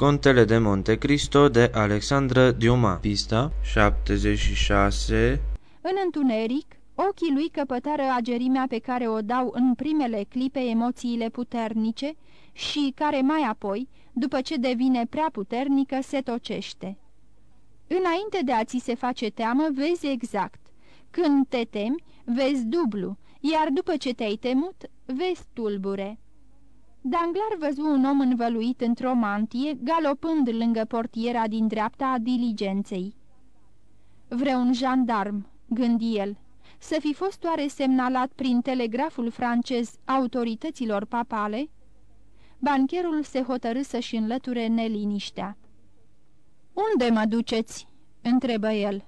Contele de Monte Cristo de Alexandra Diuma Pista 76 În întuneric, ochii lui căpătară agerimea pe care o dau în primele clipe emoțiile puternice și care mai apoi, după ce devine prea puternică, se tocește. Înainte de a ți se face teamă, vezi exact. Când te temi, vezi dublu, iar după ce te-ai temut, vezi tulbure. Danglar văzu un om învăluit într-o mantie, galopând lângă portiera din dreapta a diligenței. Vreun jandarm, gândi el, să fi fost oare semnalat prin telegraful francez autorităților papale? Bancherul se hotărâ să-și înlăture neliniștea. Unde mă duceți?" întrebă el.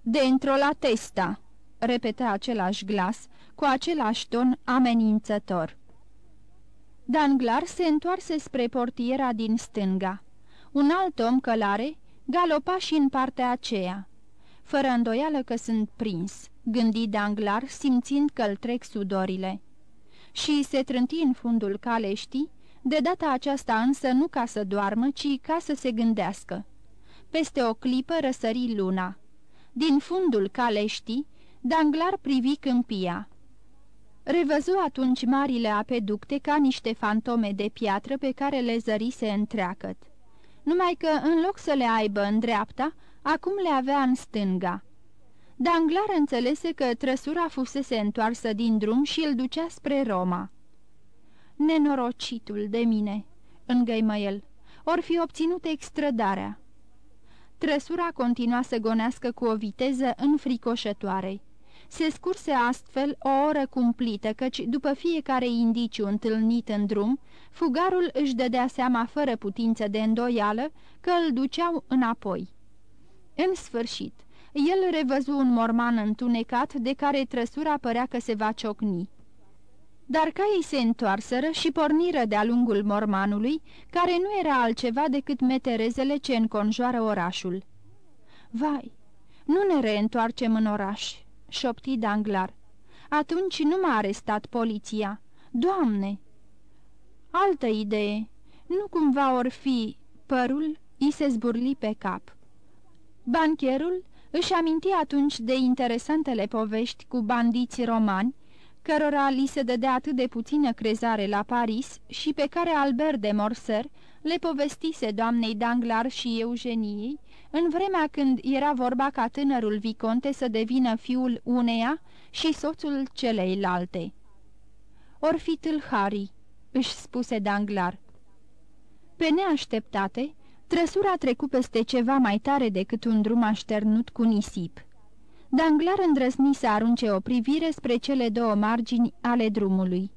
Dentro la testa," repetă același glas, cu același ton amenințător. Danglar se întoarse spre portiera din stânga. Un alt om călare galopa și în partea aceea. Fără îndoială că sunt prins, gândi Danglar, simțind că îl trec sudorile. Și se trânti în fundul caleștii, de data aceasta însă nu ca să doarmă, ci ca să se gândească. Peste o clipă răsări luna. Din fundul caleștii, Danglar privi câmpia. Revăzu atunci marile apeducte ca niște fantome de piatră pe care le zărise întreacăt. Numai că, în loc să le aibă în dreapta, acum le avea în stânga. Danglar înțelese că trăsura fusese întoarsă din drum și îl ducea spre Roma. Nenorocitul de mine!" îngăimă el. Or fi obținut extrădarea." Trăsura continua să gonească cu o viteză înfricoșătoare. Se scurse astfel o oră cumplită, căci după fiecare indiciu întâlnit în drum, fugarul își dădea seama fără putință de îndoială că îl duceau înapoi. În sfârșit, el revăzu un morman întunecat de care trăsura părea că se va ciocni. Dar caii se întoarseră și porniră de-a lungul mormanului, care nu era altceva decât meterezele ce înconjoară orașul. Vai, nu ne reîntoarcem în oraș, șopti Danglar. Atunci nu m-a arestat poliția. Doamne! Altă idee. Nu cumva or fi părul i se zburli pe cap. Bancherul își aminti atunci de interesantele povești cu bandiți romani, cărora li se dădea atât de puțină crezare la Paris și pe care Albert de Morser le povestise doamnei Danglar și Eugeniei, în vremea când era vorba ca tânărul Viconte să devină fiul uneia și soțul celeilalte. Or fi tâlharii, își spuse Danglar. Pe neașteptate, trăsura trecu peste ceva mai tare decât un drum așternut cu nisip. Danglar îndrăzni să arunce o privire spre cele două margini ale drumului.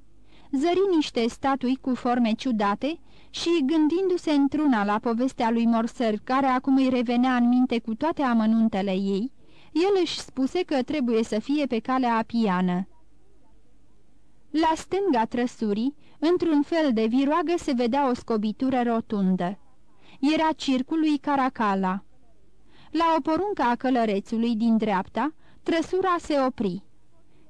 Zări niște statui cu forme ciudate și, gândindu-se într-una la povestea lui Morser, care acum îi revenea în minte cu toate amănuntele ei, el își spuse că trebuie să fie pe calea apiană. La stânga trăsurii, într-un fel de viroagă, se vedea o scobitură rotundă. Era circul lui Caracala. La o poruncă a călărețului din dreapta, trăsura se opri.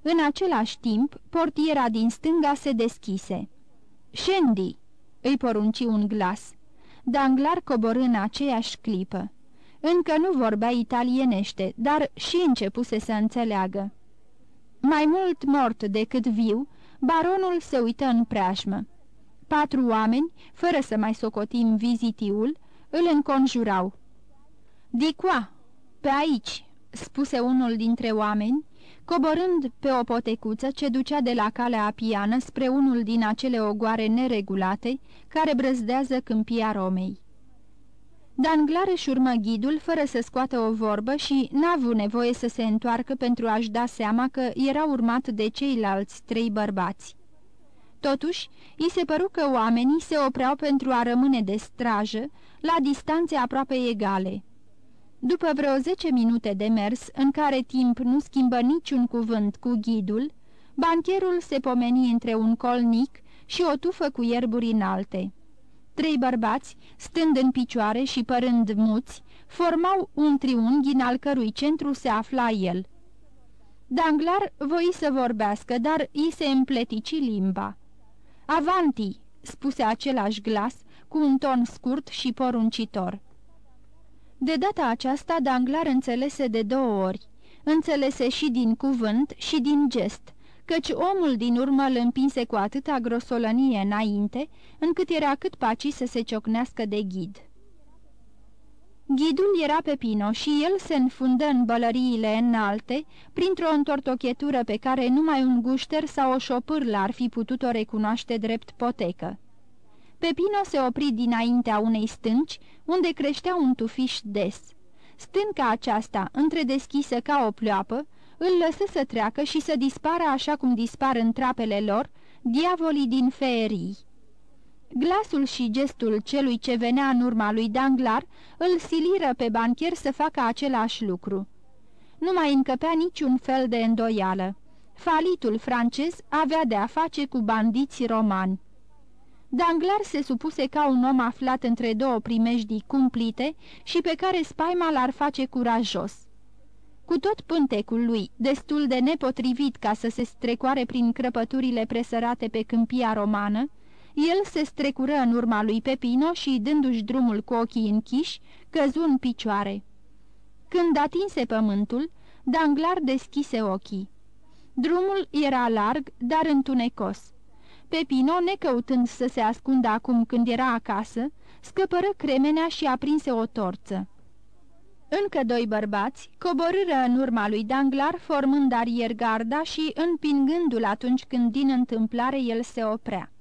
În același timp, portiera din stânga se deschise. Scendi!" Îi porunci un glas. Danglar coborâ în aceeași clipă. Încă nu vorbea italienește, dar și începuse să înțeleagă. Mai mult mort decât viu, baronul se uită în preajmă. Patru oameni, fără să mai socotim vizitiul, îl înconjurau. Dicoa, pe aici!" spuse unul dintre oameni, coborând pe o potecuță ce ducea de la calea apiană spre unul din acele ogoare neregulate care brăzdează câmpia Romei. Danglare își urmă ghidul fără să scoată o vorbă și n-a avut nevoie să se întoarcă pentru a-și da seama că era urmat de ceilalți trei bărbați. Totuși, îi se păru că oamenii se opreau pentru a rămâne de strajă, la distanțe aproape egale. După vreo zece minute de mers, în care timp nu schimbă niciun cuvânt cu ghidul, bancherul se pomeni între un colnic și o tufă cu ierburi înalte. Trei bărbați, stând în picioare și părând muți, formau un triunghi în al cărui centru se afla el. Danglar voi să vorbească, dar îi se împletici limba. Avanti!" spuse același glas, cu un ton scurt și poruncitor. De data aceasta, Danglar înțelese de două ori. Înțelese și din cuvânt și din gest, căci omul din urmă îl împinse cu atâta grosolănie înainte, încât era cât paci să se ciocnească de ghid. Ghidul era Pepino și el se înfundă în bălăriile înalte, printr-o întortochetură pe care numai un gușter sau o șopârlă ar fi putut-o recunoaște drept potecă. Pepino se opri dinaintea unei stânci, unde creștea un tufiș des. Stânca aceasta, întredeschisă ca o pleoapă, îl lăsă să treacă și să dispară așa cum dispar în trapele lor diavolii din feerii. Glasul și gestul celui ce venea în urma lui Danglar îl siliră pe banchier să facă același lucru. Nu mai încăpea niciun fel de îndoială. Falitul francez avea de a face cu bandiți romani. Danglar se supuse ca un om aflat între două primejdii cumplite și pe care spaima l-ar face curajos. Cu tot pântecul lui, destul de nepotrivit ca să se strecoare prin crăpăturile presărate pe câmpia romană, el se strecură în urma lui Pepino și, dându-și drumul cu ochii închiși, căzu în picioare. Când atinse pământul, Danglar deschise ochii. Drumul era larg, dar întunecos. Pepino, necăutând să se ascundă acum când era acasă, scăpără cremenea și aprinse o torță. Încă doi bărbați coborâră în urma lui Danglar, formând ariergarda și împingându-l atunci când din întâmplare el se oprea.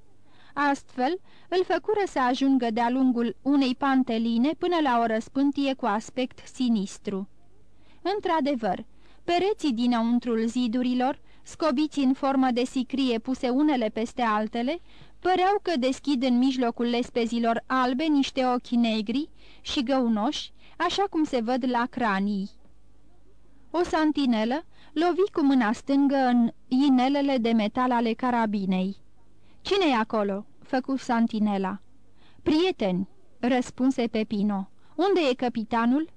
Astfel, îl făcură să ajungă de-a lungul unei panteline până la o răspântie cu aspect sinistru. Într-adevăr, pereții dinăuntrul zidurilor, scobiți în formă de sicrie puse unele peste altele, păreau că deschid în mijlocul lespezilor albe niște ochi negri și găunoși, așa cum se văd la cranii. O santinelă lovi cu mâna stângă în inelele de metal ale carabinei. cine e acolo?" făcu santinela. Prieteni," răspunse Pepino. Unde e capitanul?"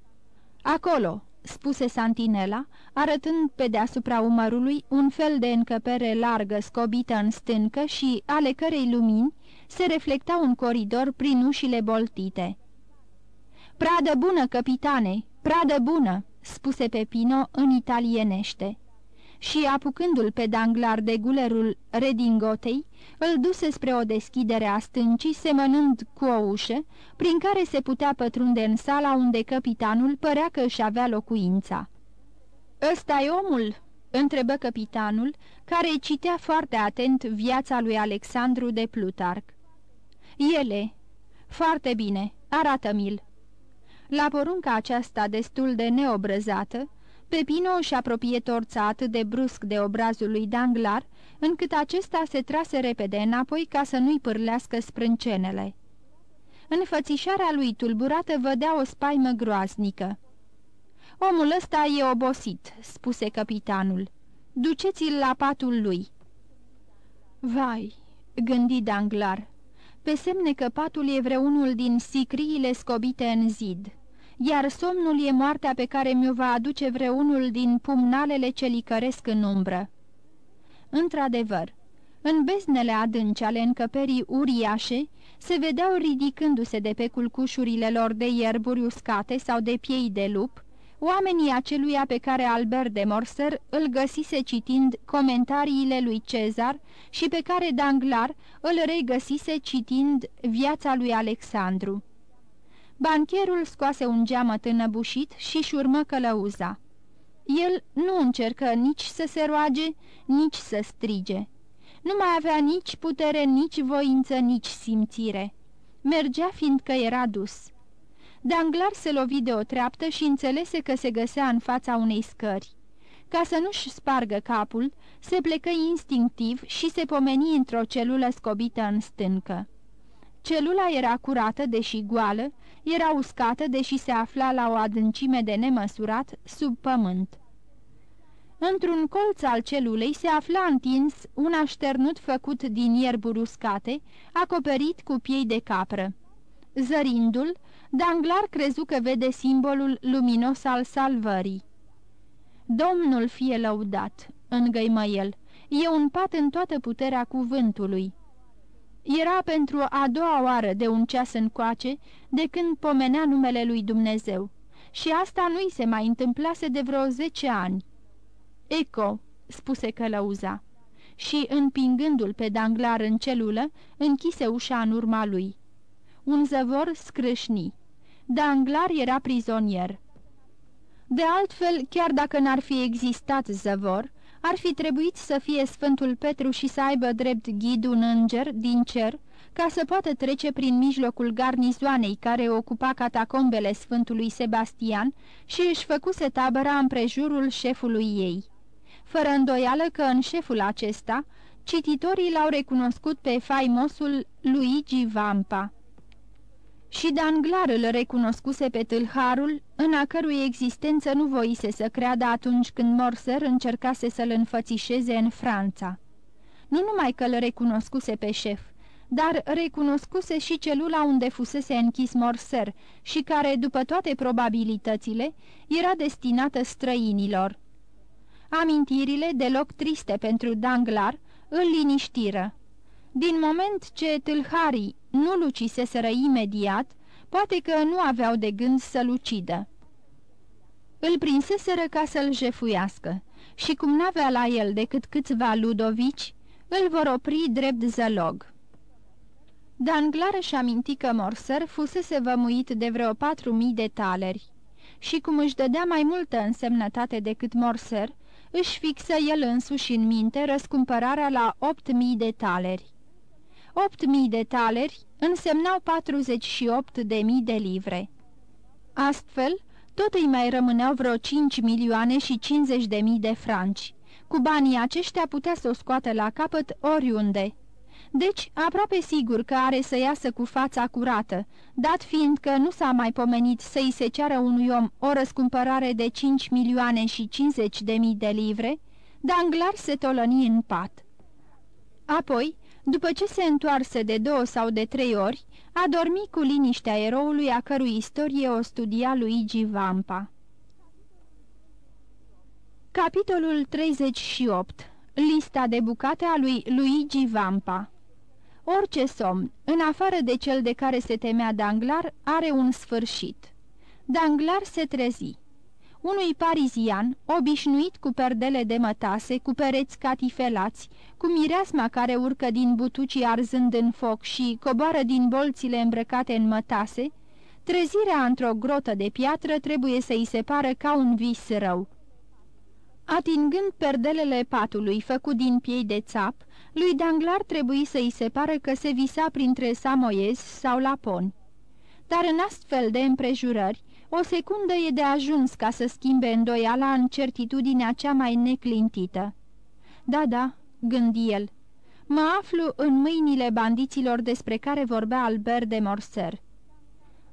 Acolo," spuse santinela, arătând pe deasupra umărului un fel de încăpere largă scobită în stâncă și ale cărei lumini se reflecta un coridor prin ușile boltite. Pradă bună, capitane, pradă bună!" spuse Pepino în italienește. Și, apucându-l pe Danglar de gulerul redingotei, îl duse spre o deschidere a stâncii, semănând cu o ușă, prin care se putea pătrunde în sala unde capitanul părea că își avea locuința. Ăsta-i omul?" întrebă capitanul, care citea foarte atent viața lui Alexandru de Plutarc. Ele, foarte bine, arată-mi-l." La porunca aceasta destul de neobrăzată, Pepino își apropie torța atât de brusc de obrazul lui Danglar, încât acesta se trase repede înapoi ca să nu-i pârlească sprâncenele. În fățișarea lui tulburată vădea o spaimă groaznică. Omul ăsta e obosit," spuse capitanul. Duceți-l la patul lui." Vai," gândi Danglar, pe semne că patul e vreunul din sicriile scobite în zid, iar somnul e moartea pe care mi-o va aduce vreunul din pumnalele ce licăresc în umbră. Într-adevăr, în beznele adânci ale încăperii uriașe, se vedeau ridicându-se de pe culcușurile lor de ierburi uscate sau de piei de lup, oamenii aceluia pe care Albert de Morser îl găsise citind comentariile lui Cezar și pe care Danglar îl regăsise citind viața lui Alexandru. Bancherul scoase un geamăt înăbușit și-și urmă călăuza. El nu încercă nici să se roage, nici să strige. Nu mai avea nici putere, nici voință, nici simțire. Mergea fiindcă era dus. Danglar se lovi de o treaptă și înțelese că se găsea în fața unei scări. Ca să nu-și spargă capul, se plecă instinctiv și se pomeni într-o celulă scobită în stâncă. Celula era curată, deși goală, era uscată, deși se afla la o adâncime de nemăsurat sub pământ. Într-un colț al celulei se afla întins un așternut făcut din ierburi uscate, acoperit cu piei de capră. Zărindu-l, Danglar crezu că vede simbolul luminos al salvării. Domnul fie lăudat, îngăimă el, e un pat în toată puterea cuvântului. Era pentru a doua oară de un ceas încoace de când pomenea numele lui Dumnezeu și asta nu-i se mai întâmplase de vreo zece ani. Eco, spuse călăuza și, împingându-l pe Danglar în celulă, închise ușa în urma lui. Un zăvor scrâșni. Danglar era prizonier. De altfel, chiar dacă n-ar fi existat zăvor, ar fi trebuit să fie Sfântul Petru și să aibă drept ghid un înger din cer, ca să poată trece prin mijlocul garnizoanei care ocupa catacombele Sfântului Sebastian și își făcuse tabăra împrejurul șefului ei. Fără îndoială că în șeful acesta, cititorii l-au recunoscut pe faimosul Luigi Vampa. Și Danglar îl recunoscuse pe tâlharul, în a cărui existență nu voise să creadă atunci când Morser încercase să-l înfățișeze în Franța. Nu numai că îl recunoscuse pe șef, dar recunoscuse și celula unde fusese închis Morser și care, după toate probabilitățile, era destinată străinilor. Amintirile, deloc triste pentru Danglar, îl liniștiră. Din moment ce tâlharii nu-l uciseseră imediat, poate că nu aveau de gând să-l ucidă. Îl prinseseră ca să-l jefuiască și cum n-avea la el decât câțiva ludovici, îl vor opri drept zălog. Danglar își aminti că Morser fusese vămuit de vreo patru mii de taleri și cum își dădea mai multă însemnătate decât Morser, își fixă el însuși în minte răscumpărarea la opt mii de taleri. 8.000 de taleri însemnau 48.000 de livre. Astfel, tot îi mai rămâneau vreo 5 milioane și 50 de mii de franci. Cu banii aceștia putea să o scoată la capăt oriunde. Deci, aproape sigur că are să iasă cu fața curată, dat fiind că nu s-a mai pomenit să-i se ceară unui om o răscumpărare de 5 milioane și 50 de mii de livre, Danglar se tolăni în pat. Apoi, după ce se întoarse de două sau de trei ori, a dormit cu liniștea eroului a cărui istorie o studia Luigi Vampa. Capitolul 38 Lista de bucate a lui Luigi Vampa Orice somn, în afară de cel de care se temea Danglar, are un sfârșit. Danglar se trezi unui parizian, obișnuit cu perdele de mătase, cu pereți catifelați, cu mireasma care urcă din butucii arzând în foc și coboară din bolțile îmbrăcate în mătase, trezirea într-o grotă de piatră trebuie să-i se pară ca un vis rău. Atingând perdelele patului făcut din piei de țap, lui Danglar trebuie să-i se pară că se visa printre samoiezi sau laponi. Dar în astfel de împrejurări, o secundă e de ajuns ca să schimbe îndoiala în certitudinea cea mai neclintită. Da, da, gândi el, mă aflu în mâinile bandiților despre care vorbea Albert de Morser.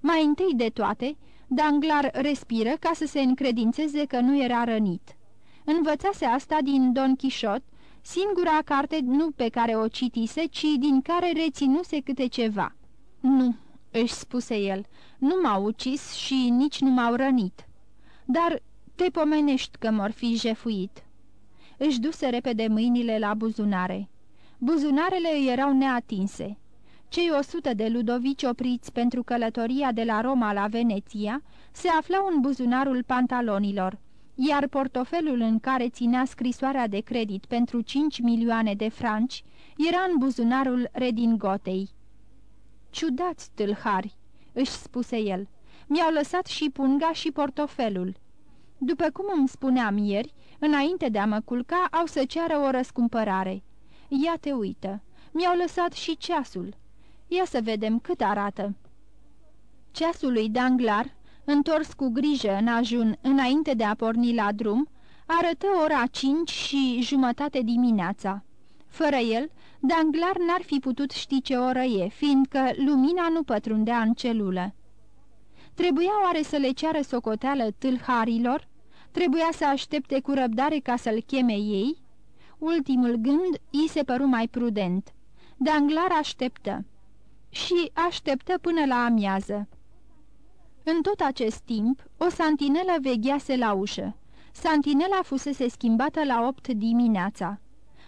Mai întâi de toate, Danglar respiră ca să se încredințeze că nu era rănit. Învățase asta din Don Quixote, singura carte nu pe care o citise, ci din care reținuse câte ceva. Nu, își spuse el, nu m-au ucis și nici nu m-au rănit. Dar te pomenești că m-or fi jefuit." Își duse repede mâinile la buzunare. Buzunarele erau neatinse. Cei o sută de ludovici opriți pentru călătoria de la Roma la Veneția se aflau în buzunarul pantalonilor, iar portofelul în care ținea scrisoarea de credit pentru 5 milioane de franci era în buzunarul redingotei. Ciudați tâlhari!" își spuse el. Mi-au lăsat și punga și portofelul. După cum îmi spuneam ieri, înainte de a mă culca, au să ceară o răscumpărare. Ia te uită, mi-au lăsat și ceasul. Ia să vedem cât arată." Ceasul lui Danglar, întors cu grijă în ajun înainte de a porni la drum, arătă ora cinci și jumătate dimineața. Fără el, Danglar n-ar fi putut ști ce oră e, fiindcă lumina nu pătrundea în celulă. Trebuia oare să le ceară socoteală tâlharilor? Trebuia să aștepte cu răbdare ca să-l cheme ei? Ultimul gând îi se păru mai prudent. Danglar așteptă. Și așteptă până la amiază. În tot acest timp, o santinelă veghease la ușă. Santinela fusese schimbată la opt dimineața.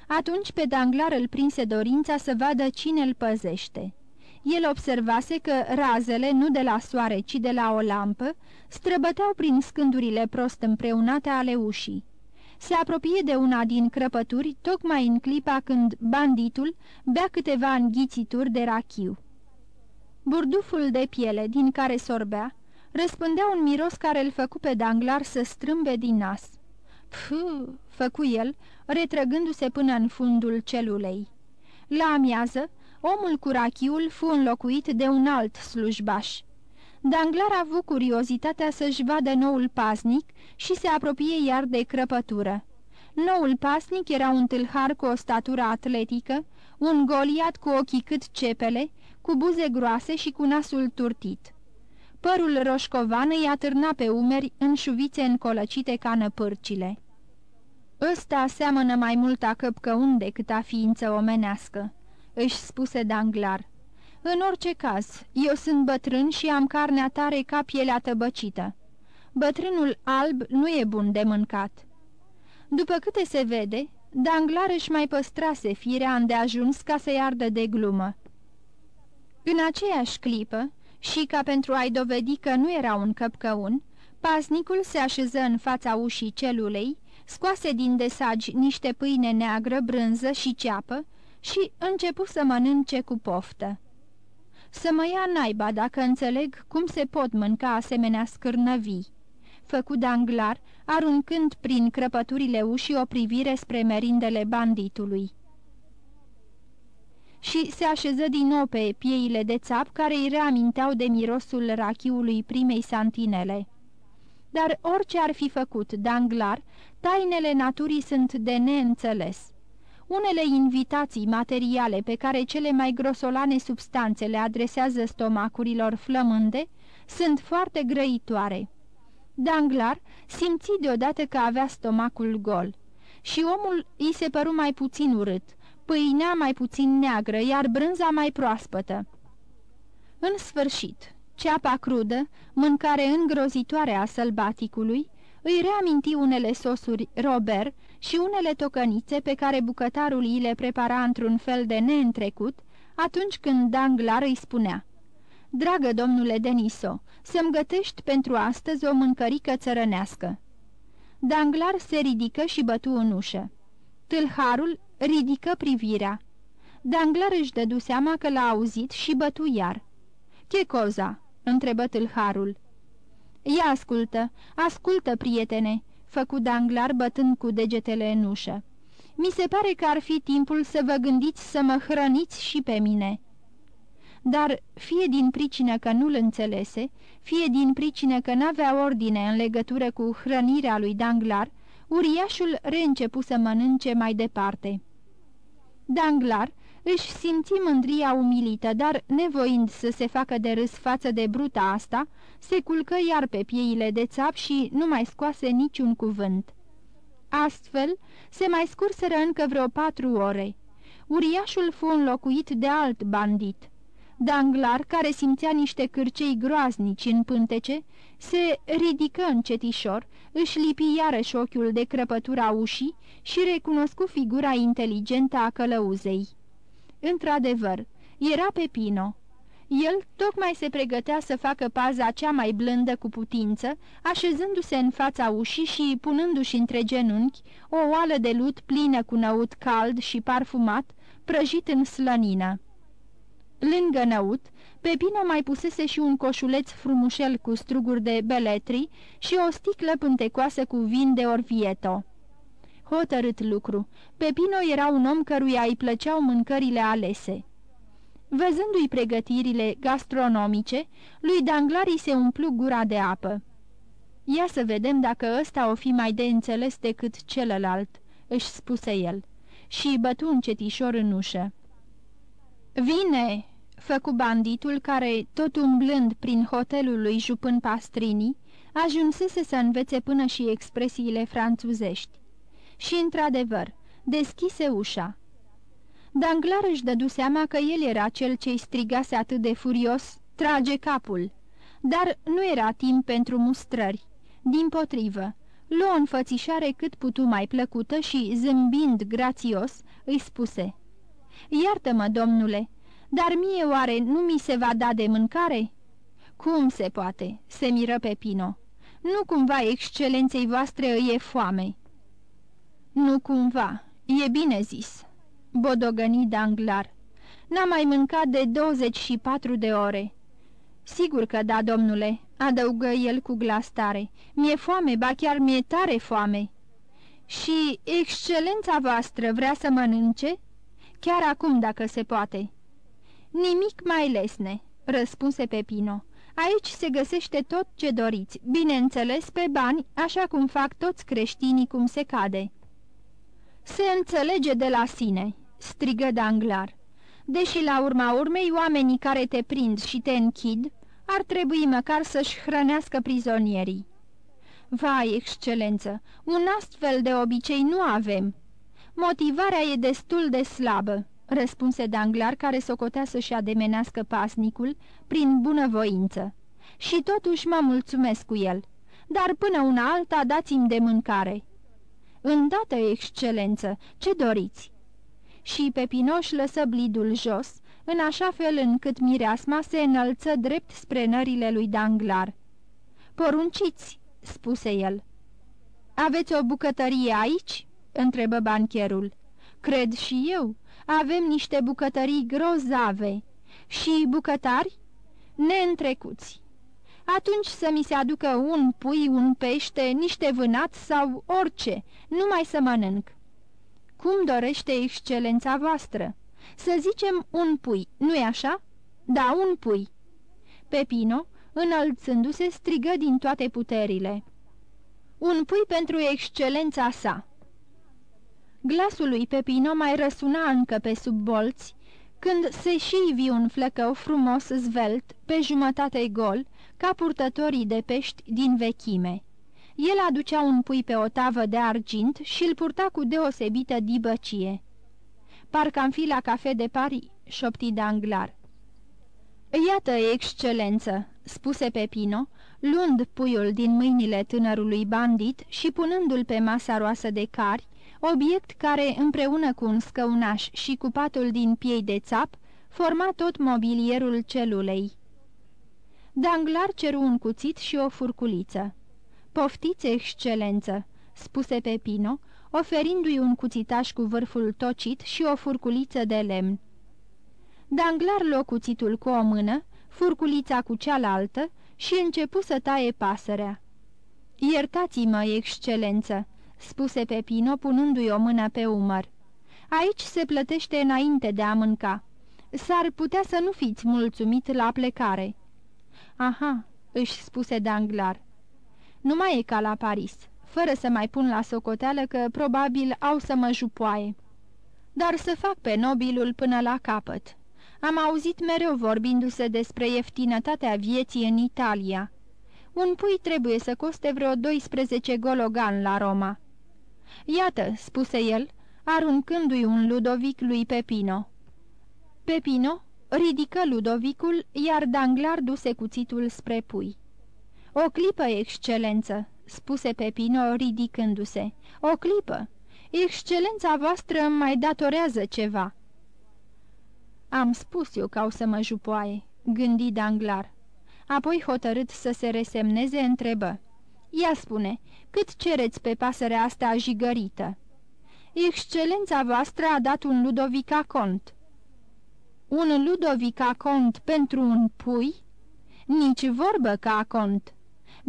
Atunci pe Danglar îl prinse dorința să vadă cine îl păzește. El observase că razele, nu de la soare, ci de la o lampă, străbăteau prin scândurile prost împreunate ale ușii. Se apropie de una din crăpături, tocmai în clipa când banditul bea câteva înghițituri de rachiu. Burduful de piele din care sorbea răspândea un miros care îl făcu pe Danglar să strâmbe din nas. Pfă, făcu el, retrăgându-se până în fundul celulei. La amiază, omul cu rachiul fu înlocuit de un alt slujbaș. Danglar a avut curiozitatea să-și vadă noul pasnic și se apropie iar de crăpătură. Noul pasnic era un tâlhar cu o statură atletică, un goliat cu ochii cât cepele, cu buze groase și cu nasul turtit. Părul roșcovan îi atârna pe umeri în șuvițe încolăcite ca năpârcile. Ăsta seamănă mai mult a căpcăun decât a ființă omenească," își spuse Danglar. În orice caz, eu sunt bătrân și am carnea tare ca pielea tăbăcită. Bătrânul alb nu e bun de mâncat." După câte se vede, Danglar își mai păstrase firea îndeajuns ca să-i ardă de glumă. În aceeași clipă, și ca pentru a-i dovedi că nu era un căpcăun, pasnicul se așeză în fața ușii celulei, scoase din desagi niște pâine neagră, brânză și ceapă și începu să mănânce cu poftă. Să mă ia naiba dacă înțeleg cum se pot mânca asemenea scârnăvii, făcut Danglar, aruncând prin crăpăturile ușii o privire spre merindele banditului și se așeză din nou pe pieile de țap care îi reaminteau de mirosul rachiului primei santinele. Dar orice ar fi făcut Danglar, tainele naturii sunt de neînțeles. Unele invitații materiale pe care cele mai grosolane substanțe le adresează stomacurilor flămânde sunt foarte grăitoare. Danglar simți deodată că avea stomacul gol și omul îi se păru mai puțin urât, pâinea mai puțin neagră, iar brânza mai proaspătă. În sfârșit, ceapa crudă, mâncare îngrozitoare a sălbaticului, îi reaminti unele sosuri Robert și unele tocănițe pe care bucătarul îi le prepara într-un fel de neîntrecut, atunci când Danglar îi spunea Dragă domnule Deniso, să-mi gătești pentru astăzi o mâncărică țărănească." Danglar se ridică și bătu în ușă. Tâlharul ridică privirea. Danglar își dădu seama că l-a auzit și bătu iar. Ce coza?" Întrebă tâlharul. Ia ascultă, ascultă, prietene," făcu Danglar bătând cu degetele în ușă. Mi se pare că ar fi timpul să vă gândiți să mă hrăniți și pe mine." Dar, fie din pricină că nu-l înțelese, fie din pricină că n-avea ordine în legătură cu hrănirea lui Danglar, uriașul reîncepu să mănânce mai departe. Danglar își simți mândria umilită, dar, nevoind să se facă de râs față de bruta asta, se culcă iar pe pieile de țap și nu mai scoase niciun cuvânt. Astfel, se mai scurseră încă vreo patru ore. Uriașul fu înlocuit de alt bandit. Danglar, care simțea niște cârcei groaznici în pântece, se ridică încetișor, își lipi iarăși ochiul de crăpătura ușii și recunoscu figura inteligentă a călăuzei. Într-adevăr, era Pepino. El tocmai se pregătea să facă paza cea mai blândă cu putință, așezându-se în fața ușii și punându-și între genunchi o oală de lut plină cu năut cald și parfumat, prăjit în slănină. Lângă năut, Pepino mai pusese și un coșuleț frumușel cu struguri de beletri și o sticlă pântecoasă cu vin de orvieto. Hotărât lucru, Pepino era un om căruia îi plăceau mâncările alese. Văzându-i pregătirile gastronomice, lui Danglari se umplu gura de apă. Ia să vedem dacă ăsta o fi mai de înțeles decât celălalt," își spuse el, și bătu încetișor în ușă. Vine!" făcu banditul care, tot umblând prin hotelul lui Jupân Pastrini, ajunsese să învețe până și expresiile franțuzești. Și, într-adevăr, deschise ușa. Danglar își dădu seama că el era cel ce-i strigase atât de furios, trage capul, dar nu era timp pentru mustrări. Din potrivă, luă înfățișare cât putu mai plăcută și, zâmbind grațios, îi spuse Iartă-mă, domnule, dar mie oare nu mi se va da de mâncare?" Cum se poate?" se miră Pepino. Nu cumva excelenței voastre îi e foame." Nu cumva, e bine zis," bodogăni Danglar. N-am mai mâncat de 24 de ore." Sigur că da, domnule," adăugă el cu glas tare. Mi-e foame, ba chiar mi-e tare foame." Și excelența voastră vrea să mănânce?" Chiar acum, dacă se poate." Nimic mai lesne," răspunse Pepino. Aici se găsește tot ce doriți, bineînțeles pe bani, așa cum fac toți creștinii cum se cade." Se înțelege de la sine," strigă Danglar. Deși la urma urmei oamenii care te prind și te închid ar trebui măcar să-și hrănească prizonierii." Vai, excelență, un astfel de obicei nu avem. Motivarea e destul de slabă." răspunse Danglar, care socotea să-și ademenească pasnicul prin bunăvoință. Și totuși mă mulțumesc cu el. Dar până una alta dați-mi de mâncare." Îndată, excelență, ce doriți?" Și Pepinoș lăsă blidul jos, în așa fel încât mireasma se înălță drept spre nările lui Danglar. Porunciți!" spuse el. Aveți o bucătărie aici?" întrebă bancherul. Cred și eu. Avem niște bucătării grozave. Și bucătari? Neîntrecuți. Atunci să mi se aducă un pui, un pește, niște vânat sau orice, numai să mănânc. Cum dorește excelența voastră? Să zicem un pui, nu-i așa? Da, un pui. Pepino, înălțându-se, strigă din toate puterile. Un pui pentru excelența sa. Glasul lui Pepino mai răsuna încă pe sub bolți, când se și ivi un flăcău frumos zvelt, pe jumătate gol, ca purtătorii de pești din vechime. El aducea un pui pe o tavă de argint și îl purta cu deosebită dibăcie. Parcă am fi la cafe de Paris, șopti Danglar. Iată, excelență," spuse Pepino, luând puiul din mâinile tânărului bandit și punându-l pe masa roasă de cari, obiect care, împreună cu un scăunaș și cu patul din piei de țap, forma tot mobilierul celulei. Danglar ceru un cuțit și o furculiță. Poftiți, excelență!" spuse Pepino, oferindu-i un cuțitaș cu vârful tocit și o furculiță de lemn. Danglar luă cuțitul cu o mână, furculița cu cealaltă și începu să taie pasărea. Iertați-mă, excelență!" spuse Pepino punându-i o mână pe umăr. Aici se plătește înainte de a mânca. S-ar putea să nu fiți mulțumit la plecare." Aha," își spuse Danglar. Nu mai e ca la Paris, fără să mai pun la socoteală că probabil au să mă jupoaie. Dar să fac pe nobilul până la capăt. Am auzit mereu vorbindu-se despre ieftinătatea vieții în Italia. Un pui trebuie să coste vreo 12 gologan la Roma." Iată," spuse el, aruncându-i un Ludovic lui Pepino. Pepino ridică Ludovicul, iar Danglar duse cuțitul spre pui. O clipă, excelență," spuse Pepino ridicându-se. O clipă. Excelența voastră mai datorează ceva." Am spus eu că au să mă jupoaie," gândi Danglar. Apoi, hotărât să se resemneze, întrebă. Ia spune, cât cereți pe pasărea asta jigărită?" Excelența voastră a dat un Ludovica cont." Un Ludovica cont pentru un pui?" Nici vorbă ca cont."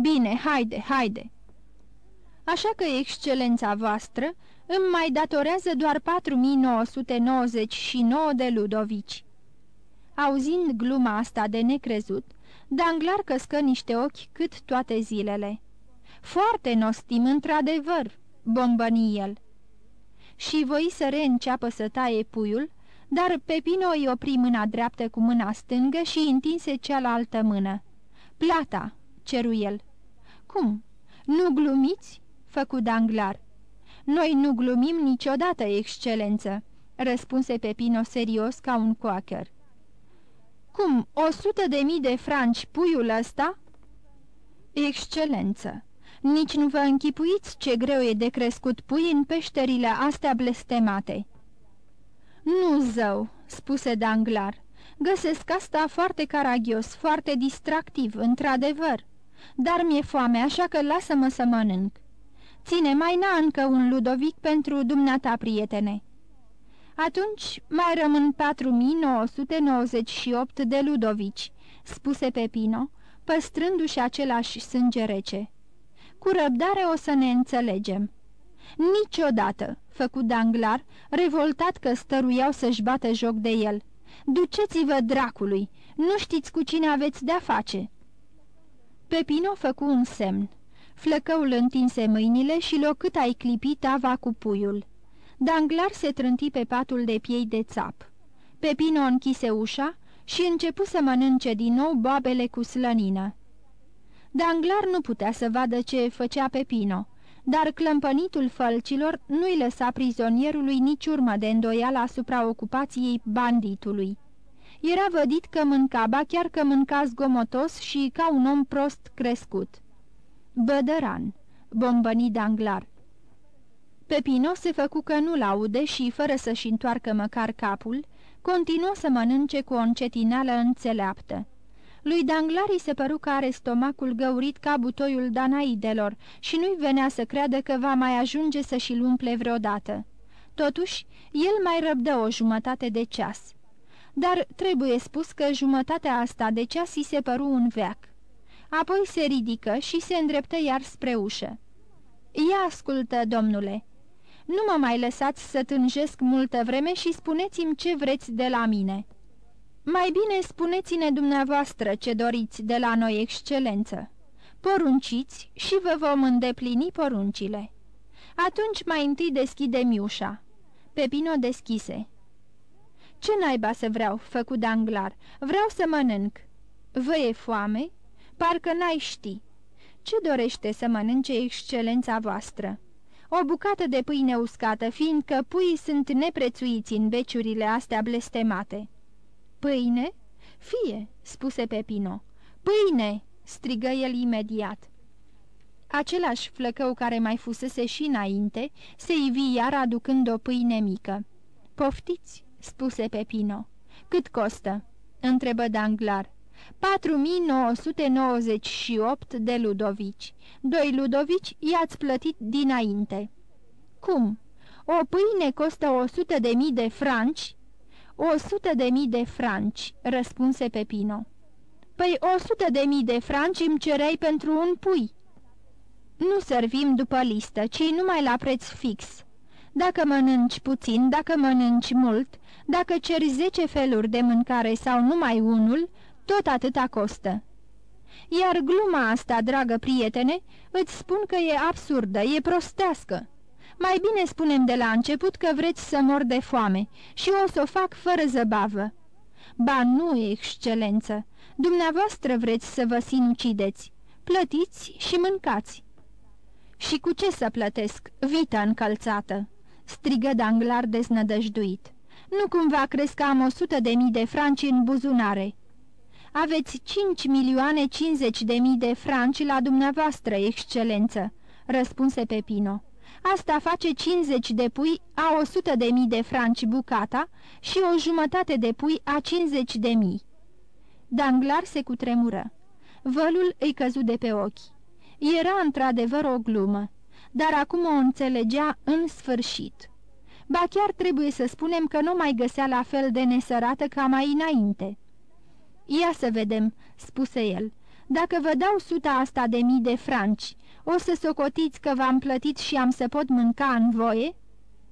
Bine, haide, haide." Așa că excelența voastră îmi mai datorează doar 4999 de ludovici." Auzind gluma asta de necrezut, Danglar căscă niște ochi cât toate zilele. Foarte nostim, într-adevăr," bombăni el. Și voi să reînceapă să taie puiul, dar Pepino îi opri mâna dreaptă cu mâna stângă și întinse cealaltă mână. Plata!" ceru el. Cum? Nu glumiți?" făcu Danglar. Noi nu glumim niciodată, excelență," răspunse Pepino serios ca un coacher. Cum, o sută de mii de franci puiul ăsta?" Excelență, Nici nu vă închipuiți ce greu e de crescut pui în peșterile astea blestemate." Nu, zău," spuse Danglar. Găsesc asta foarte caragios, foarte distractiv, într-adevăr. Dar mi-e foame, așa că lasă-mă să mănânc. Ține mai na încă un Ludovic pentru dumneata, prietene." Atunci mai rămân 4998 de Ludovici," spuse Pepino, păstrându-și același sânge rece. Cu răbdare o să ne înțelegem." Niciodată!" făcu Danglar, revoltat că stăruiau să-și bată joc de el. Duceți-vă dracului! Nu știți cu cine aveți de-a face!" Pepino făcu un semn. Flăcăul întinse mâinile și locât ai clipit tava cu puiul. Danglar se trânti pe patul de piei de țap. Pepino închise ușa și începu să mănânce din nou babele cu slănină. Danglar nu putea să vadă ce făcea Pepino, dar clămpănitul fălcilor nu-i lăsa prizonierului nici urmă de îndoială asupra ocupației banditului. Era vădit că mânca, ba chiar că mânca zgomotos și ca un om prost crescut. Bădăran, bombăni Danglar. Pepino se făcu că nu laude și, fără să-și întoarcă măcar capul, continuă să mănânce cu o încetinală înțeleaptă. Lui Danglari se păru că are stomacul găurit ca butoiul danaidelor și nu-i venea să creadă că va mai ajunge să și-l umple vreodată. Totuși, el mai răbdă o jumătate de ceas. Dar trebuie spus că jumătatea asta de ceas îi se păru un veac. Apoi se ridică și se îndreptă iar spre ușă. Ia ascultă, domnule!" Nu mă mai lăsați să tânjesc multă vreme și spuneți-mi ce vreți de la mine." Mai bine spuneți-ne dumneavoastră ce doriți de la noi, excelență. Porunciți și vă vom îndeplini poruncile." Atunci mai întâi deschide miușa. Pepino deschise. Ce naiba să vreau?" făcut Danglar. Vreau să mănânc." Vă e foame? Parcă n-ai ști." Ce dorește să mănânce excelența voastră?" O bucată de pâine uscată, fiindcă puii sunt neprețuiți în beciurile astea blestemate." Pâine?" Fie," spuse Pepino. Pâine!" strigă el imediat. Același flăcău care mai fusese și înainte se ivi iar aducând o pâine mică. Poftiți?" spuse Pepino. Cât costă?" întrebă Danglar. 4998 de ludovici. Doi ludovici i-ați plătit dinainte." Cum? O pâine costă o sută de mii de franci?" O sută de mii de franci," răspunse Pepino. Păi o sută de mii de franci îmi cereai pentru un pui." Nu servim după listă, ci numai la preț fix. Dacă mănânci puțin, dacă mănânci mult, dacă ceri zece feluri de mâncare sau numai unul, tot atâta costă. Iar gluma asta, dragă prietene, îți spun că e absurdă, e prostească. Mai bine spunem de la început că vreți să mor de foame și o să o fac fără zăbavă. Ba nu, excelență, dumneavoastră vreți să vă sinucideți. Plătiți și mâncați. Și cu ce să plătesc? Vita încălțată!" strigă Danglar deznădăjduit. Nu cumva crezi că am o sută de mii de franci în buzunare?" Aveți cinci milioane cincizeci de mii de franci la dumneavoastră, excelență," răspunse Pepino. Asta face 50 de pui a 100 de mii de franci bucata și o jumătate de pui a 50 de mii. Danglar se cutremură. Vălul îi căzu de pe ochi. Era într-adevăr o glumă, dar acum o înțelegea în sfârșit. Ba chiar trebuie să spunem că nu mai găsea la fel de nesărată ca mai înainte. Ia să vedem," spuse el, dacă vă dau suta asta de mii de franci, o să socotiți că v-am plătit și am să pot mânca în voie?"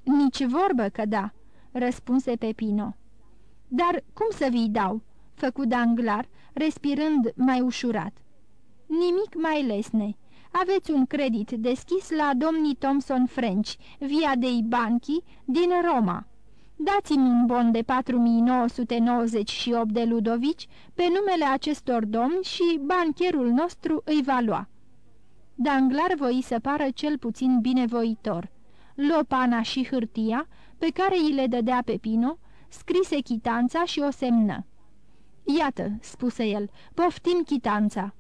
Nici vorbă că da," răspunse Pepino. Dar cum să vi dau?" făcu Danglar, respirând mai ușurat. Nimic mai lesne. Aveți un credit deschis la domnii Thomson French, via dei Banchi, din Roma. Dați-mi un bon de 4998 de ludovici pe numele acestor domni și bancherul nostru îi va lua. Danglar voi să pară cel puțin binevoitor. Lopana și hârtia, pe care îi le dădea Pepino, scrise chitanța și o semnă. Iată," spuse el, poftim chitanța."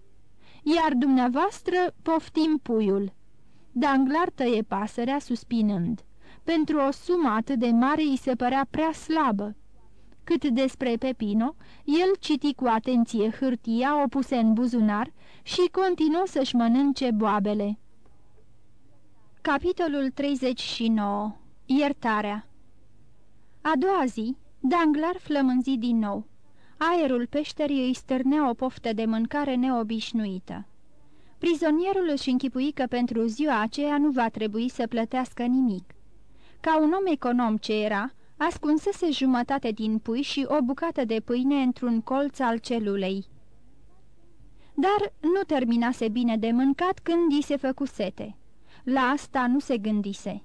iar dumneavoastră poftim puiul." Danglar tăie pasărea suspinând. Pentru o sumă atât de mare îi se părea prea slabă. Cât despre Pepino, el citi cu atenție hârtia, o puse în buzunar și continuă să-și mănânce boabele. Capitolul 39. Iertarea A doua zi, Danglar flămânzi din nou. Aerul peșterii îi stârnea o poftă de mâncare neobișnuită. Prizonierul își închipui că pentru ziua aceea nu va trebui să plătească nimic. Ca un om econom ce era, ascunsese jumătate din pui și o bucată de pâine într-un colț al celulei. Dar nu terminase bine de mâncat când i se făcu sete. La asta nu se gândise.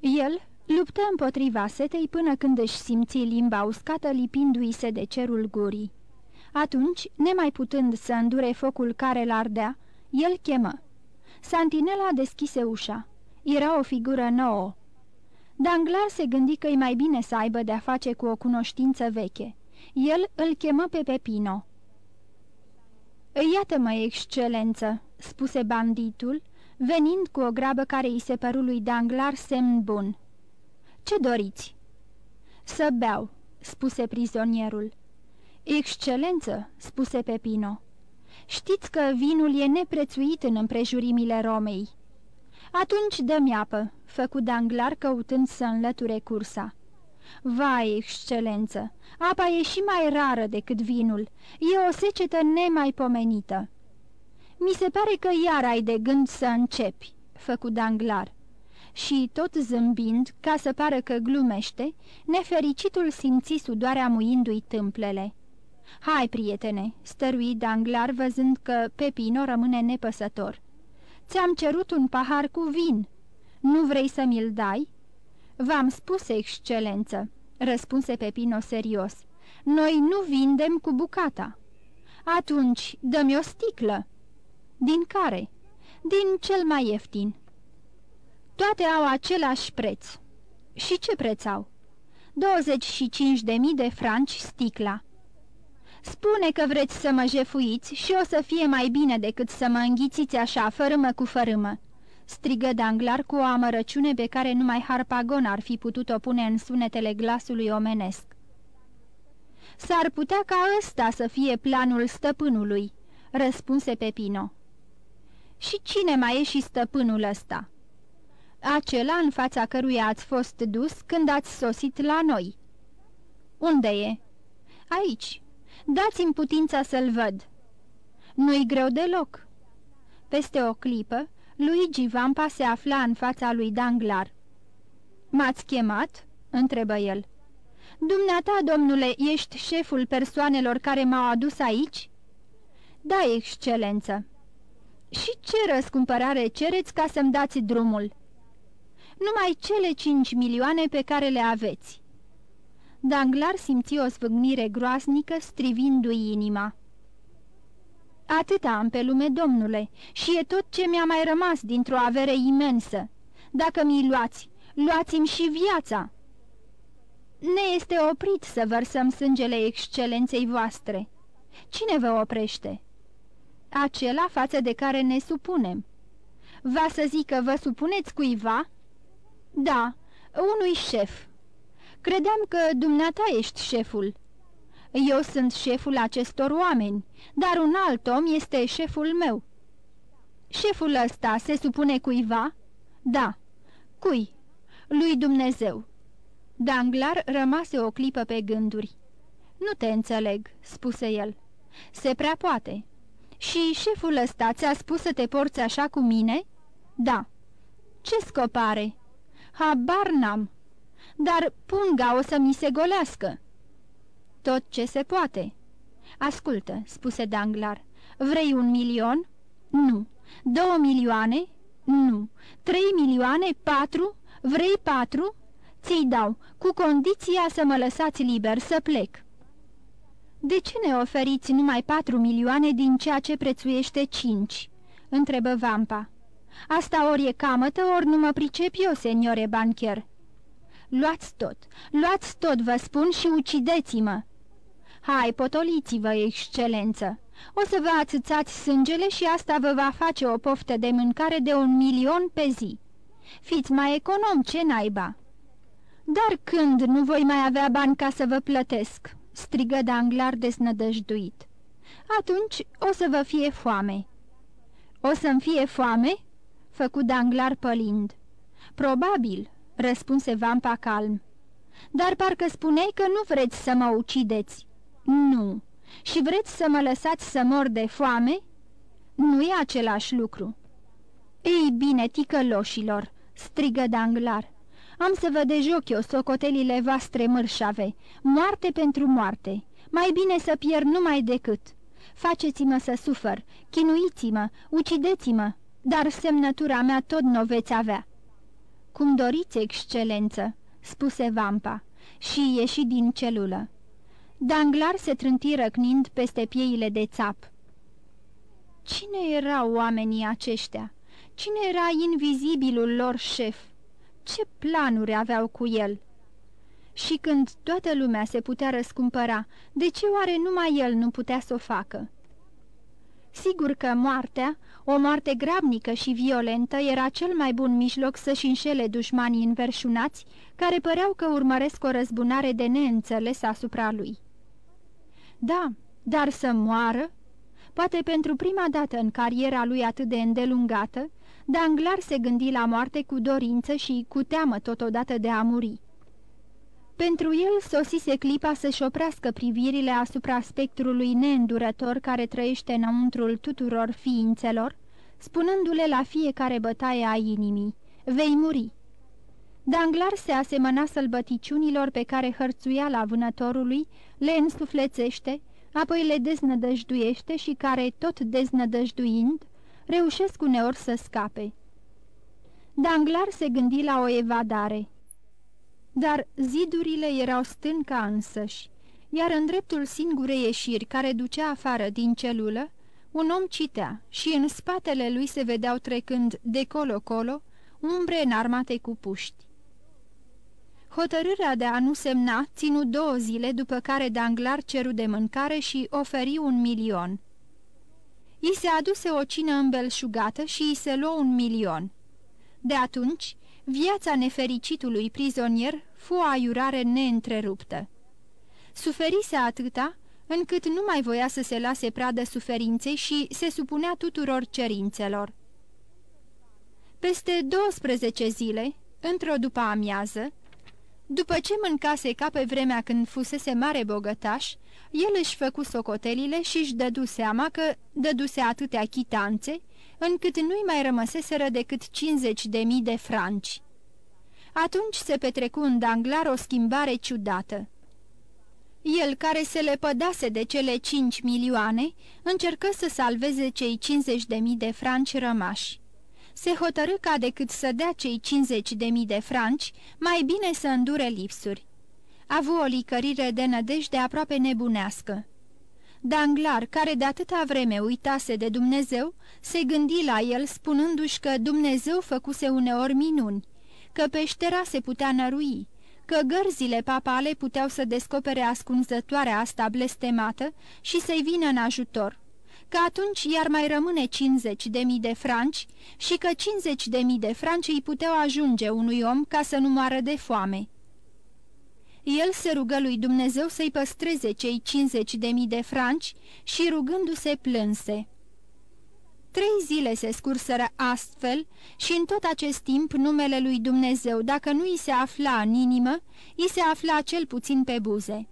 El luptă împotriva setei până când își simți limba uscată lipindu-i se de cerul gurii. Atunci, nemai putând să îndure focul care l-ardea, el chemă. Santinela deschise ușa. Era o figură nouă. Danglar se gândi că e mai bine să aibă de-a face cu o cunoștință veche. El îl chemă pe Pepino. Iată-mă, excelență," spuse banditul, venind cu o grabă care îi se păru lui Danglar semn bun. Ce doriți?" Să beau," spuse prizonierul. Excelență," spuse Pepino, știți că vinul e neprețuit în împrejurimile Romei." Atunci dă-mi apă," făcu Danglar căutând să înlăture cursa. Vai, excelență, apa e și mai rară decât vinul. E o secetă nemaipomenită." Mi se pare că iar ai de gând să începi," făcu Danglar. Și, tot zâmbind, ca să pară că glumește, nefericitul simți sudoarea muindu-i tâmplele. Hai, prietene," stărui Danglar văzând că Pepino rămâne nepăsător. Ți-am cerut un pahar cu vin. Nu vrei să mi-l dai?" V-am spus, excelență," răspunse Pepino serios. Noi nu vindem cu bucata." Atunci, dă-mi o sticlă." Din care?" Din cel mai ieftin." Toate au același preț." Și ce preț au?" 25.000 de franci sticla." Spune că vreți să mă jefuiți și o să fie mai bine decât să mă înghițiți așa, fărâmă cu fărâmă." Strigă Danglar cu o amărăciune pe care numai Harpagon ar fi putut-o pune în sunetele glasului omenesc. S-ar putea ca ăsta să fie planul stăpânului," răspunse Pepino. Și cine mai e și stăpânul ăsta?" Acela în fața căruia ați fost dus când ați sosit la noi." Unde e?" Aici. Dați-mi putința să-l văd." Nu-i greu deloc." Peste o clipă, Luigi Vampa se afla în fața lui Danglar. M-ați chemat?" întrebă el. Dumneata, domnule, ești șeful persoanelor care m-au adus aici?" Da, excelență." Și ce răscumpărare cereți ca să-mi dați drumul?" Numai cele cinci milioane pe care le aveți." Danglar simți o zvâgnire groasnică strivindu-i inima. Atât am pe lume, domnule, și e tot ce mi-a mai rămas dintr-o avere imensă. Dacă mi-i luați, luați-mi și viața." Ne este oprit să vărsăm sângele excelenței voastre. Cine vă oprește?" Acela față de care ne supunem." Va să zic că vă supuneți cuiva?" Da, unui șef." Credeam că dumneata ești șeful." Eu sunt șeful acestor oameni, dar un alt om este șeful meu." Șeful ăsta se supune cuiva?" Da." Cui?" Lui Dumnezeu." Danglar rămase o clipă pe gânduri. Nu te înțeleg," spuse el. Se prea poate." Și șeful ăsta ți-a spus să te porți așa cu mine?" Da." Ce scop are?" Habar n-am." Dar punga o să mi se golească." Tot ce se poate." Ascultă," spuse Danglar, vrei un milion?" Nu." Două milioane?" Nu." Trei milioane? Patru? Vrei patru?" Ți-i dau, cu condiția să mă lăsați liber să plec." De ce ne oferiți numai patru milioane din ceea ce prețuiește cinci?" întrebă Vampa. Asta ori e camătă, ori nu mă pricep eu, seniore bancher." Luați tot, luați tot, vă spun, și ucideți-mă!" Hai, potoliți-vă, excelență! O să vă atâțați sângele și asta vă va face o poftă de mâncare de un milion pe zi. Fiți mai econom, ce naiba!" Dar când nu voi mai avea bani ca să vă plătesc?" strigă Danglar desnădăjduit. Atunci o să vă fie foame." O să-mi fie foame?" făcu Danglar pălind. Probabil," răspunse Vampa calm. Dar parcă spuneai că nu vreți să mă ucideți." Nu. Și vreți să mă lăsați să mor de foame?" Nu e același lucru." Ei bine, ticăloșilor!" strigă Danglar. Am să vă dejoc eu socotelile voastre mărșave, moarte pentru moarte. Mai bine să pierd numai decât. Faceți-mă să sufăr, chinuiți-mă, ucideți-mă, dar semnătura mea tot nu veți avea." Cum doriți, excelență," spuse Vampa și ieși din celulă. Danglar se trânti răcnind peste pieile de țap. Cine erau oamenii aceștia? Cine era invizibilul lor șef? Ce planuri aveau cu el? Și când toată lumea se putea răscumpăra, de ce oare numai el nu putea să o facă? Sigur că moartea, o moarte grabnică și violentă, era cel mai bun mijloc să-și înșele dușmanii înverșunați, care păreau că urmăresc o răzbunare de neînțeles asupra lui. Da, dar să moară? Poate pentru prima dată în cariera lui atât de îndelungată, Danglar se gândi la moarte cu dorință și cu teamă totodată de a muri. Pentru el sosise clipa să-și oprească privirile asupra spectrului neîndurător care trăiește înăuntrul tuturor ființelor, spunându-le la fiecare bătaie a inimii, vei muri. Danglar se asemăna sălbăticiunilor pe care hărțuia vânătorului, le însuflețește, apoi le deznădăjduiește și care, tot deznădăjduind, reușesc uneori să scape. Danglar se gândi la o evadare. Dar zidurile erau stânca însăși, iar în dreptul singurei ieșiri care ducea afară din celulă, un om citea și în spatele lui se vedeau trecând de colo-colo umbre înarmate cu puști. Hotărârea de a nu semna ținu două zile după care Danglar ceru de mâncare și oferi un milion. I se aduse o cină îmbelșugată și i se luă un milion. De atunci, viața nefericitului prizonier fu o aiurare neîntreruptă. Suferise atâta, încât nu mai voia să se lase pradă suferinței și se supunea tuturor cerințelor. Peste 12 zile, într-o după amiază, după ce mâncase ca pe vremea când fusese mare bogătaș, el își făcu socotelile și își dădu seama că dăduse atâtea chitanțe, încât nu-i mai rămăseseră decât 50 de mii de franci. Atunci se petrecu în Danglar o schimbare ciudată. El, care se lepădase de cele 5 milioane, încercă să salveze cei 50 de mii de franci rămași se hotărâ ca decât să dea cei 50 de mii de franci, mai bine să îndure lipsuri. Avu o licărire de nădejde aproape nebunească. Danglar, care de atâta vreme uitase de Dumnezeu, se gândi la el spunându-și că Dumnezeu făcuse uneori minuni, că peștera se putea nărui, că gărzile papale puteau să descopere ascunzătoarea asta blestemată și să-i vină în ajutor că atunci iar mai rămâne 50 de mii de franci și că 50 de mii de franci îi puteau ajunge unui om ca să nu moară de foame. El se rugă lui Dumnezeu să-i păstreze cei 50 de mii de franci și rugându-se plânse. Trei zile se scurseră astfel și în tot acest timp numele lui Dumnezeu, dacă nu îi se afla în inimă, îi se afla cel puțin pe buze.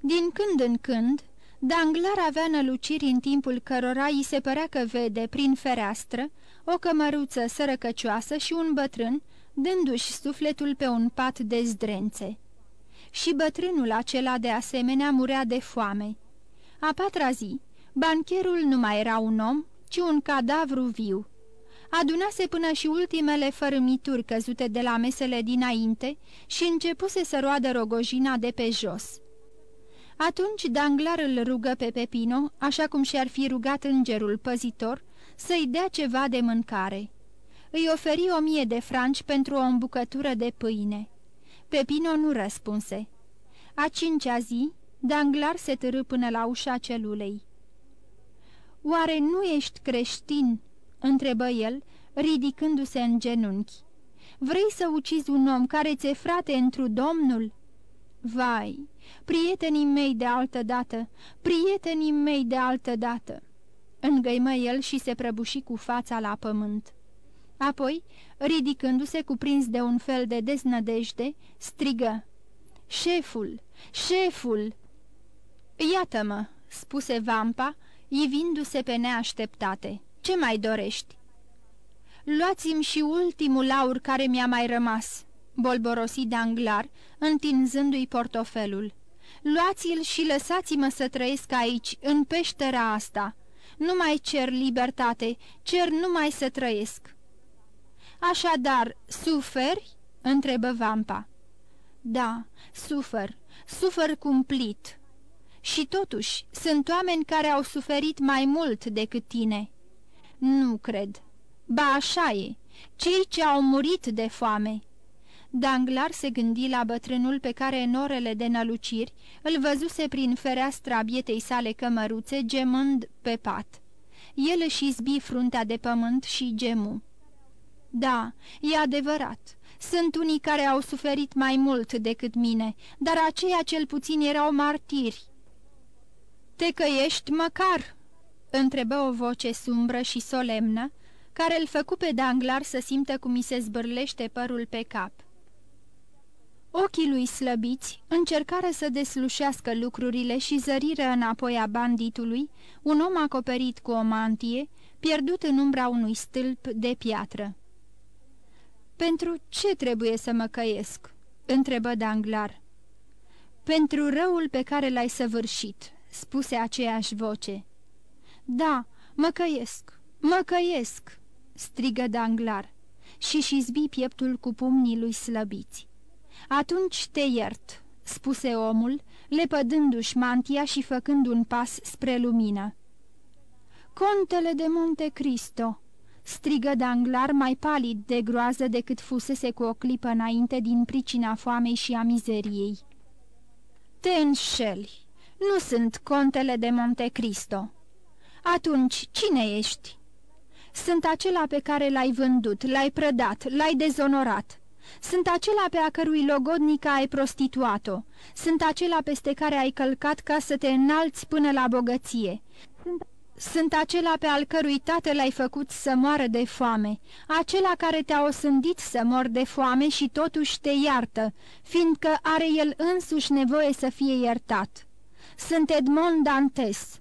Din când în când, Danglar avea năluciri în timpul cărora îi se părea că vede, prin fereastră, o cămăruță sărăcăcioasă și un bătrân, dându-și sufletul pe un pat de zdrențe. Și bătrânul acela de asemenea murea de foame. A patra zi, bancherul nu mai era un om, ci un cadavru viu. Adunase până și ultimele fărâmituri căzute de la mesele dinainte și începuse să roadă rogojina de pe jos. Atunci Danglar îl rugă pe Pepino, așa cum și-ar fi rugat îngerul păzitor, să-i dea ceva de mâncare. Îi oferi o mie de franci pentru o îmbucătură de pâine. Pepino nu răspunse. A cincea zi, Danglar se târâ până la ușa celulei. Oare nu ești creștin?" întrebă el, ridicându-se în genunchi. Vrei să ucizi un om care ți-e frate întru Domnul?" Vai, prietenii mei de altă dată, prietenii mei de altă dată!" Îngăimă el și se prăbuși cu fața la pământ. Apoi, ridicându-se cuprins de un fel de deznădejde, strigă. Șeful! Șeful!" Iată-mă!" spuse Vampa, ivindu-se pe neașteptate. Ce mai dorești?" Luați-mi și ultimul aur care mi-a mai rămas," bolborosi Danglar, întinzându-i portofelul. Luați-l și lăsați-mă să trăiesc aici, în peștera asta. Nu mai cer libertate, cer numai să trăiesc." Așadar, suferi?" întrebă Vampa. Da, sufăr, sufăr cumplit." Și totuși, sunt oameni care au suferit mai mult decât tine." Nu cred." Ba așa e, cei ce au murit de foame." Danglar se gândi la bătrânul pe care în orele de năluciri îl văzuse prin fereastra bietei sale cămăruțe gemând pe pat. El își izbi fruntea de pământ și gemu. Da, e adevărat. Sunt unii care au suferit mai mult decât mine, dar aceia cel puțin erau martiri. Te căiești măcar?" întrebă o voce sumbră și solemnă, care îl făcu pe Danglar să simtă cum îi se zbârlește părul pe cap. Ochii lui slăbiți încercară să deslușească lucrurile și zăriră înapoi a banditului un om acoperit cu o mantie, pierdut în umbra unui stâlp de piatră. Pentru ce trebuie să mă căiesc?" întrebă Danglar. Pentru răul pe care l-ai săvârșit," spuse aceeași voce. Da, mă căiesc, mă căiesc!" strigă Danglar și-și zbi pieptul cu pumnii lui slăbiți. Atunci te iert," spuse omul, lepădându-și mantia și făcând un pas spre lumină. Contele de Monte Cristo!" Strigă Danglar mai palid de groază decât fusese cu o clipă înainte din pricina foamei și a mizeriei. Te înșeli! Nu sunt contele de Monte Cristo!" Atunci, cine ești?" Sunt acela pe care l-ai vândut, l-ai prădat, l-ai dezonorat. Sunt acela pe a cărui logodnică ai prostituat-o. Sunt acela peste care ai călcat ca să te înalți până la bogăție. Sunt, sunt acela pe al cărui tată l-ai făcut să moară de foame, acela care te-a osândit să mor de foame și totuși te iartă, fiindcă are el însuși nevoie să fie iertat. Sunt Edmond Dantes."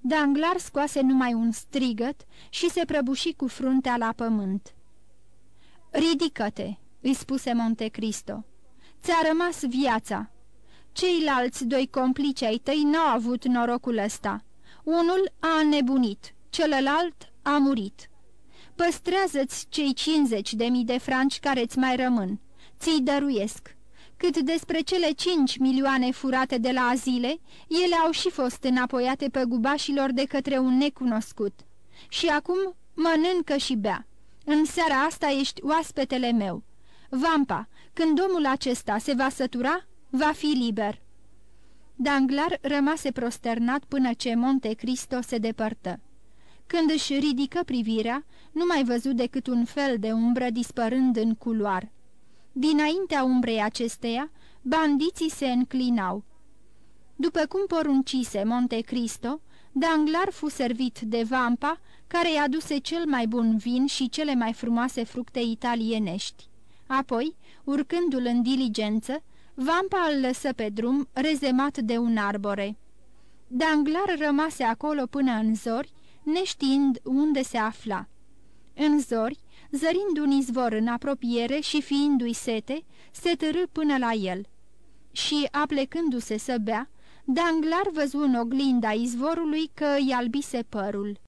Danglar scoase numai un strigăt și se prăbuși cu fruntea la pământ. Ridică-te!" îi spuse Montecristo. Ți-a rămas viața. Ceilalți doi complici ai tăi n-au avut norocul ăsta. Unul a înnebunit, celălalt a murit. Păstrează-ți cei 50 de mii de franci care-ți mai rămân. Ți-i dăruiesc. Cât despre cele cinci milioane furate de la azile, ele au și fost înapoiate pe gubașilor de către un necunoscut. Și acum mănâncă și bea. În seara asta ești oaspetele meu. Vampa, când omul acesta se va sătura, va fi liber." Danglar rămase prosternat până ce Monte Cristo se depărtă. Când își ridică privirea, nu mai văzut decât un fel de umbră dispărând în culoar. Dinaintea umbrei acesteia, bandiții se înclinau. După cum poruncise Monte Cristo, Danglar fu servit de vampa, care i-a aduse cel mai bun vin și cele mai frumoase fructe italienești. Apoi, urcându-l în diligență, vampa îl lăsă pe drum, rezemat de un arbore. Danglar rămase acolo până în zori, neștiind unde se afla. În zori, zărind un izvor în apropiere și fiindu-i sete, se târâ până la el. Și, aplecându-se să bea, Danglar văzu în oglinda izvorului că i albise părul.